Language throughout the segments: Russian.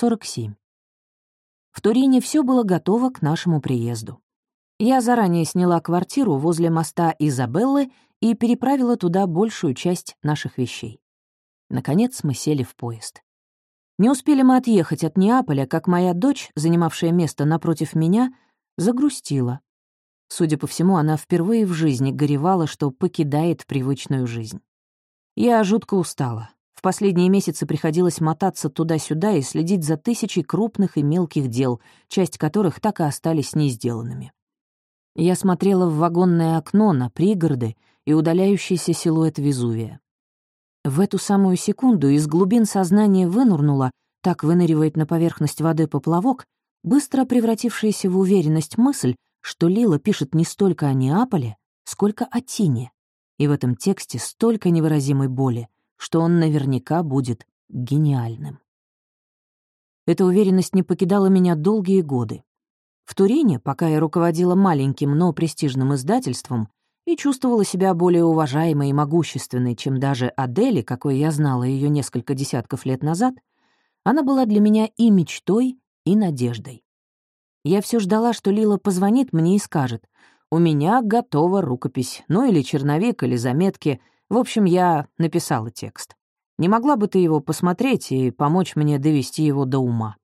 47. В Турине все было готово к нашему приезду. Я заранее сняла квартиру возле моста Изабеллы и переправила туда большую часть наших вещей. Наконец мы сели в поезд. Не успели мы отъехать от Неаполя, как моя дочь, занимавшая место напротив меня, загрустила. Судя по всему, она впервые в жизни горевала, что покидает привычную жизнь. Я жутко устала. В последние месяцы приходилось мотаться туда-сюда и следить за тысячей крупных и мелких дел, часть которых так и остались не сделанными. Я смотрела в вагонное окно на пригороды и удаляющийся силуэт Везувия. В эту самую секунду из глубин сознания вынурнула, так выныривает на поверхность воды поплавок, быстро превратившаяся в уверенность мысль, что Лила пишет не столько о Неаполе, сколько о Тине. И в этом тексте столько невыразимой боли, что он наверняка будет гениальным. Эта уверенность не покидала меня долгие годы. В Турине, пока я руководила маленьким, но престижным издательством и чувствовала себя более уважаемой и могущественной, чем даже Адели, какой я знала ее несколько десятков лет назад, она была для меня и мечтой, и надеждой. Я все ждала, что Лила позвонит мне и скажет, «У меня готова рукопись, ну или черновик, или заметки, в общем, я написала текст. Не могла бы ты его посмотреть и помочь мне довести его до ума?»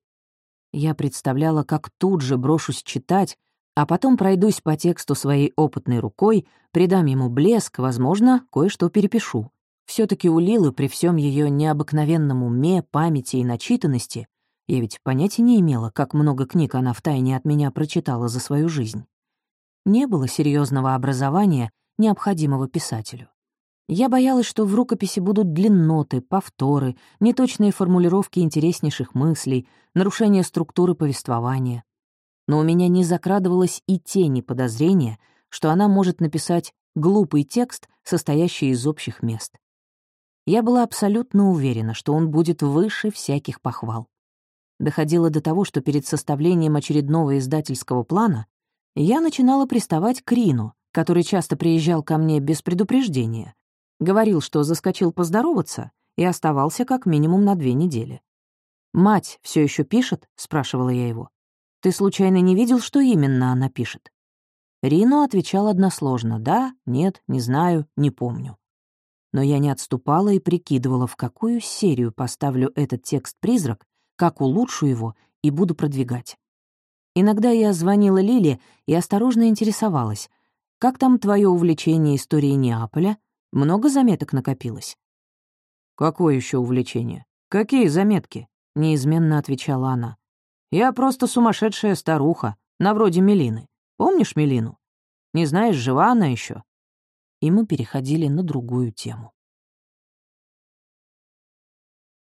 Я представляла, как тут же брошусь читать, а потом пройдусь по тексту своей опытной рукой, придам ему блеск, возможно, кое-что перепишу. все таки у Лилы при всем ее необыкновенном уме, памяти и начитанности я ведь понятия не имела, как много книг она втайне от меня прочитала за свою жизнь. Не было серьезного образования, необходимого писателю. Я боялась, что в рукописи будут длинноты, повторы, неточные формулировки интереснейших мыслей, нарушение структуры повествования. Но у меня не закрадывалось и тени подозрения, что она может написать глупый текст, состоящий из общих мест. Я была абсолютно уверена, что он будет выше всяких похвал. Доходило до того, что перед составлением очередного издательского плана я начинала приставать к Рину, который часто приезжал ко мне без предупреждения, Говорил, что заскочил поздороваться и оставался как минимум на две недели. «Мать все еще пишет?» — спрашивала я его. «Ты случайно не видел, что именно она пишет?» Рино отвечал односложно «да», «нет», «не знаю», «не помню». Но я не отступала и прикидывала, в какую серию поставлю этот текст-призрак, как улучшу его и буду продвигать. Иногда я звонила Лиле и осторожно интересовалась, как там твое увлечение историей Неаполя, много заметок накопилось?» «Какое еще увлечение? Какие заметки?» — неизменно отвечала она. «Я просто сумасшедшая старуха, на вроде Мелины. Помнишь Мелину? Не знаешь, жива она еще? И мы переходили на другую тему.